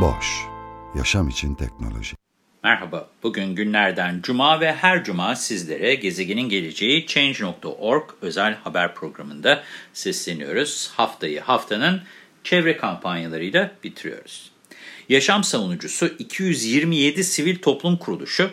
Boş, yaşam için teknoloji. Merhaba, bugün günlerden cuma ve her cuma sizlere gezegenin geleceği Change.org özel haber programında sesleniyoruz. Haftayı haftanın çevre kampanyalarıyla bitiriyoruz. Yaşam savunucusu 227 sivil toplum kuruluşu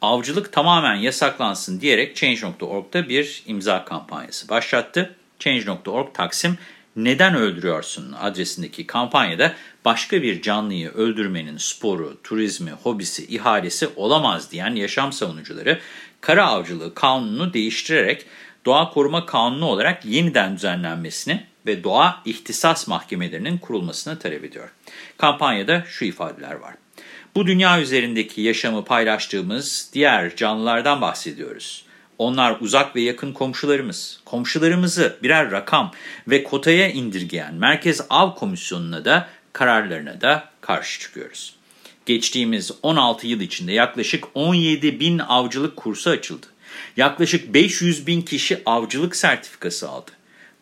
avcılık tamamen yasaklansın diyerek Change.org'da bir imza kampanyası başlattı. Change.org Taksim neden öldürüyorsun adresindeki kampanyada başka bir canlıyı öldürmenin sporu, turizmi, hobisi, ihalesi olamaz diyen yaşam savunucuları kara avcılığı kanununu değiştirerek doğa koruma kanunu olarak yeniden düzenlenmesini ve doğa ihtisas mahkemelerinin kurulmasını talep ediyor. Kampanyada şu ifadeler var. Bu dünya üzerindeki yaşamı paylaştığımız diğer canlılardan bahsediyoruz. Onlar uzak ve yakın komşularımız. Komşularımızı birer rakam ve kotaya indirgeyen Merkez Av Komisyonu'na da kararlarına da karşı çıkıyoruz. Geçtiğimiz 16 yıl içinde yaklaşık 17 bin avcılık kursu açıldı. Yaklaşık 500 bin kişi avcılık sertifikası aldı.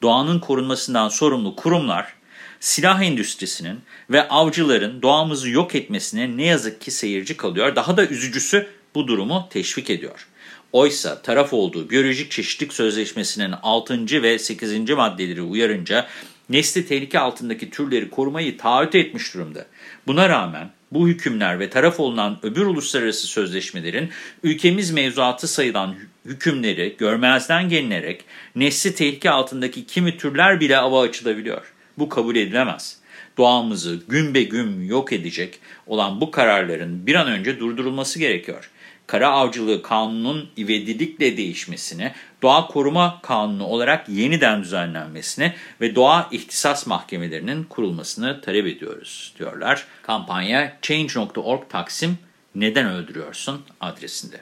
Doğanın korunmasından sorumlu kurumlar, silah endüstrisinin ve avcıların doğamızı yok etmesine ne yazık ki seyirci kalıyor. Daha da üzücüsü bu durumu teşvik ediyor. Oysa taraf olduğu Biyolojik Çeşitlilik Sözleşmesi'nin 6. ve 8. maddeleri uyarınca nesli tehlike altındaki türleri korumayı taahhüt etmiş durumda. Buna rağmen bu hükümler ve taraf olunan öbür uluslararası sözleşmelerin ülkemiz mevzuatı sayılan hükümleri görmezden gelinerek nesli tehlike altındaki kimi türler bile ava açılabiliyor. Bu kabul edilemez. Doğamızı gün be gün yok edecek olan bu kararların bir an önce durdurulması gerekiyor kara avcılığı kanunun ivedilikle değişmesini, doğa koruma kanunu olarak yeniden düzenlenmesini ve doğa ihtisas mahkemelerinin kurulmasını talep ediyoruz diyorlar. Kampanya Change.org Taksim Neden Öldürüyorsun adresinde.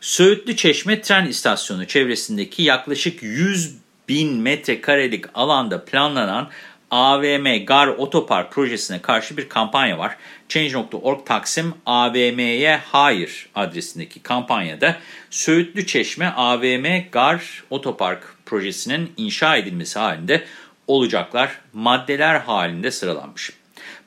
Söğütlü Çeşme tren istasyonu çevresindeki yaklaşık 100 bin metrekarelik alanda planlanan AVM Gar Otopark projesine karşı bir kampanya var. Change.org Taksim AVM'ye hayır adresindeki kampanyada Söğütlü Çeşme AVM Gar Otopark projesinin inşa edilmesi halinde olacaklar maddeler halinde sıralanmış.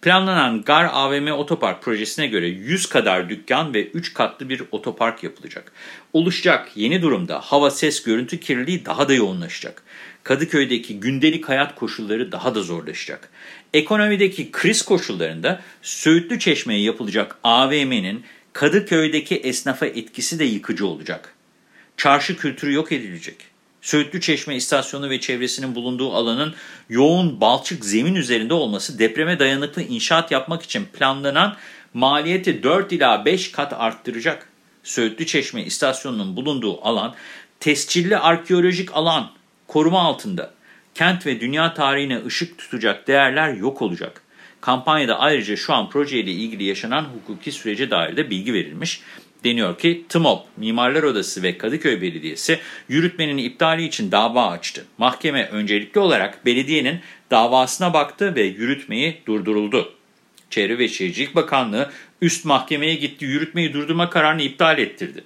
Planlanan Gar AVM Otopark projesine göre 100 kadar dükkan ve 3 katlı bir otopark yapılacak. Oluşacak yeni durumda hava, ses, görüntü kirliliği daha da yoğunlaşacak. Kadıköy'deki gündelik hayat koşulları daha da zorlaşacak. Ekonomideki kriz koşullarında Söğütlü Çeşme'ye yapılacak AVM'nin Kadıköy'deki esnafa etkisi de yıkıcı olacak. Çarşı kültürü yok edilecek. Söğütlü Çeşme istasyonu ve çevresinin bulunduğu alanın yoğun balçık zemin üzerinde olması depreme dayanıklı inşaat yapmak için planlanan maliyeti 4 ila 5 kat arttıracak. Söğütlü Çeşme istasyonunun bulunduğu alan tescilli arkeolojik alan koruma altında. Kent ve dünya tarihine ışık tutacak değerler yok olacak. Kampanyada ayrıca şu an projeyle ilgili yaşanan hukuki sürece dair de bilgi verilmiş. Deniyor ki TMOP, Mimarlar Odası ve Kadıköy Belediyesi yürütmenin iptali için dava açtı. Mahkeme öncelikli olarak belediyenin davasına baktı ve yürütmeyi durduruldu. Çevre ve Şehircilik Bakanlığı üst mahkemeye gitti yürütmeyi durdurma kararını iptal ettirdi.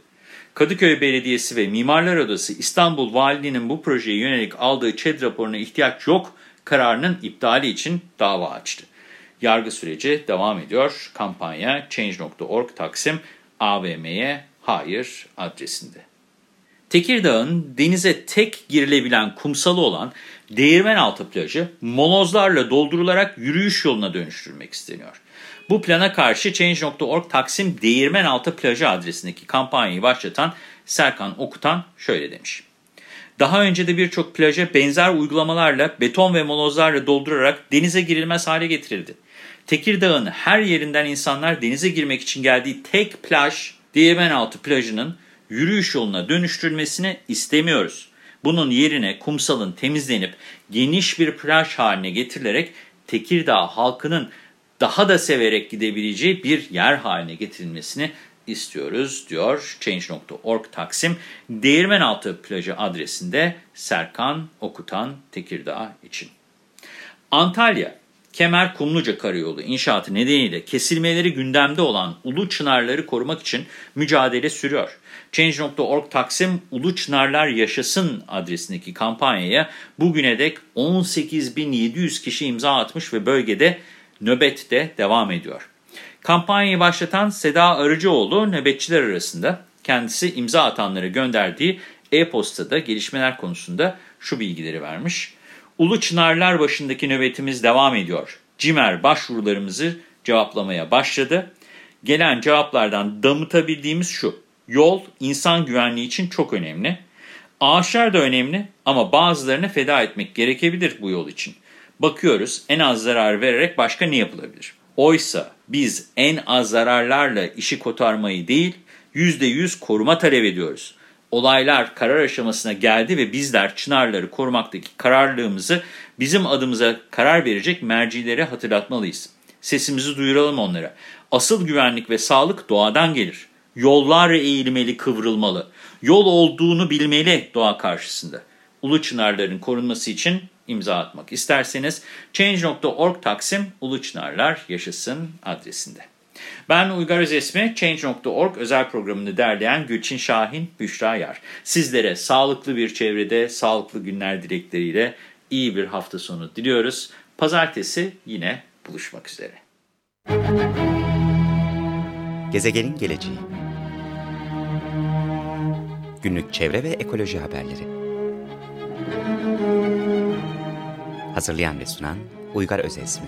Kadıköy Belediyesi ve Mimarlar Odası İstanbul Valiliğinin bu projeye yönelik aldığı ÇED raporuna ihtiyaç yok kararının iptali için dava açtı. Yargı süreci devam ediyor. Kampanya Change.org Taksim AVM'ye hayır adresinde. Tekirdağ'ın denize tek girilebilen kumsalı olan Değirmenaltı plajı molozlarla doldurularak yürüyüş yoluna dönüştürmek isteniyor. Bu plana karşı Change.org Taksim Değirmenaltı plajı adresindeki kampanyayı başlatan Serkan Okutan şöyle demiş. Daha önce de birçok plaja benzer uygulamalarla beton ve molozlarla doldurarak denize girilmez hale getirildi. Tekirdağ'ın her yerinden insanlar denize girmek için geldiği tek plaj Değirmenaltı plajının yürüyüş yoluna dönüştürülmesini istemiyoruz. Bunun yerine kumsalın temizlenip geniş bir plaj haline getirilerek Tekirdağ halkının daha da severek gidebileceği bir yer haline getirilmesini istiyoruz diyor Change.org Taksim. Değirmenaltı plajı adresinde Serkan Okutan Tekirdağ için. Antalya, Kemer Kumluca Karayolu inşaatı nedeniyle kesilmeleri gündemde olan Ulu Çınarları korumak için mücadele sürüyor. Change.org Taksim Ulu Çınarlar Yaşasın adresindeki kampanyaya bugüne dek 18.700 kişi imza atmış ve bölgede nöbet de devam ediyor. Kampanyayı başlatan Seda Arıcıoğlu nöbetçiler arasında kendisi imza atanlara gönderdiği e-postada gelişmeler konusunda şu bilgileri vermiş. Ulu Çınarlar başındaki nöbetimiz devam ediyor. CİMER başvurularımızı cevaplamaya başladı. Gelen cevaplardan damıtabildiğimiz şu. Yol insan güvenliği için çok önemli. Ağaçlar da önemli ama bazılarını feda etmek gerekebilir bu yol için. Bakıyoruz en az zarar vererek başka ne yapılabilir? Oysa biz en az zararlarla işi kotarmayı değil, %100 koruma talep ediyoruz. Olaylar karar aşamasına geldi ve bizler çınarları korumaktaki kararlılığımızı bizim adımıza karar verecek mercilere hatırlatmalıyız. Sesimizi duyuralım onlara. Asıl güvenlik ve sağlık doğadan gelir. Yollar eğilmeli, kıvrılmalı. Yol olduğunu bilmeli doğa karşısında. Ulu çınarların korunması için imza atmak isterseniz Change.org Taksim Ulu Çınarlar Yaşasın adresinde. Ben Uygar Özesmi, Change.org özel programını derleyen Gülçin Şahin, Büşra Yar. Sizlere sağlıklı bir çevrede, sağlıklı günler dilekleriyle iyi bir hafta sonu diliyoruz. Pazartesi yine buluşmak üzere. Gezegenin geleceği Günlük çevre ve ekoloji haberleri Hazırlayan ve sunan Uygar Özesmi